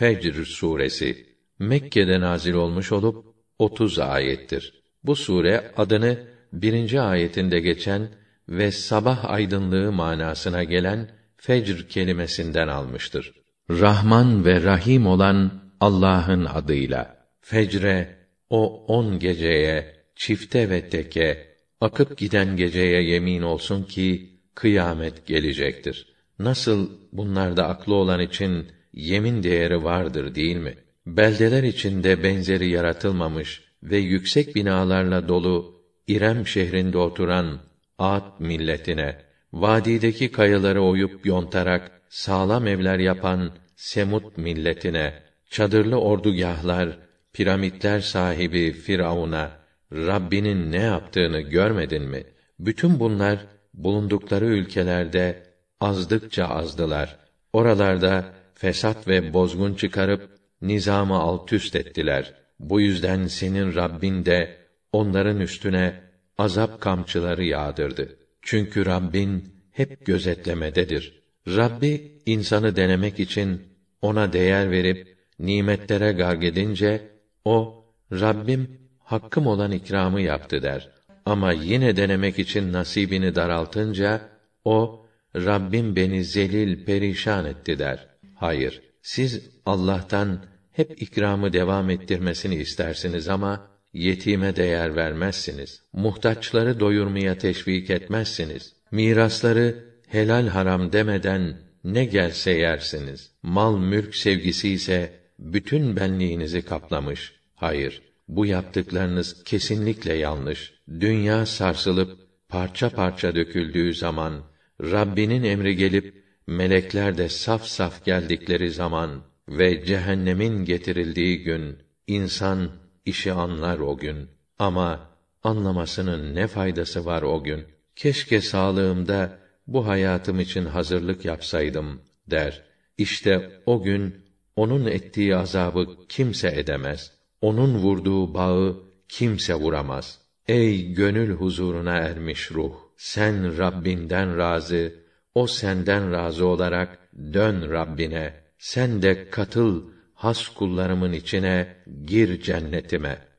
Fecr suresi Mekke'de nazil olmuş olup 30 ayettir. Bu sure adını birinci ayetinde geçen ve sabah aydınlığı manasına gelen fecr kelimesinden almıştır. Rahman ve Rahim olan Allah'ın adıyla. Fecre, o on geceye, çifte ve teke, akıp giden geceye yemin olsun ki, kıyamet gelecektir. Nasıl bunlarda aklı olan için yemin değeri vardır değil mi? Beldeler içinde benzeri yaratılmamış ve yüksek binalarla dolu İrem şehrinde oturan Ad milletine, vadideki kayaları oyup yontarak sağlam evler yapan Semut milletine, çadırlı ordugahlar, piramitler sahibi Firavun'a Rabbinin ne yaptığını görmedin mi? Bütün bunlar bulundukları ülkelerde azdıkça azdılar. Oralarda fesat ve bozgun çıkarıp nizamı alt üst ettiler. Bu yüzden senin Rabbin de onların üstüne azap kamçıları yağdırdı. Çünkü Rabbin hep gözetlemededir. Rabbi insanı denemek için ona değer verip nimetlere garg edince o Rabbim hakkım olan ikramı yaptı der. Ama yine denemek için nasibini daraltınca o Rabbim beni zelil perişan etti der. Hayır, siz Allah'tan hep ikramı devam ettirmesini istersiniz ama yetime değer vermezsiniz. Muhtaçları doyurmaya teşvik etmezsiniz. Mirasları helal haram demeden ne gelse yersiniz. Mal mülk sevgisi ise bütün benliğinizi kaplamış. Hayır, bu yaptıklarınız kesinlikle yanlış. Dünya sarsılıp parça parça döküldüğü zaman Rabbinin emri gelip melekler de saf saf geldikleri zaman ve cehennemin getirildiği gün insan işi anlar o gün. Ama anlamasının ne faydası var o gün? Keşke sağlığımda bu hayatım için hazırlık yapsaydım der. İşte o gün onun ettiği azabı kimse edemez. Onun vurduğu bağı kimse vuramaz. Ey gönül huzuruna ermiş ruh, sen Rabbinden razı, o senden razı olarak dön Rabbine. Sen de katıl has kullarımın içine, gir cennetime.''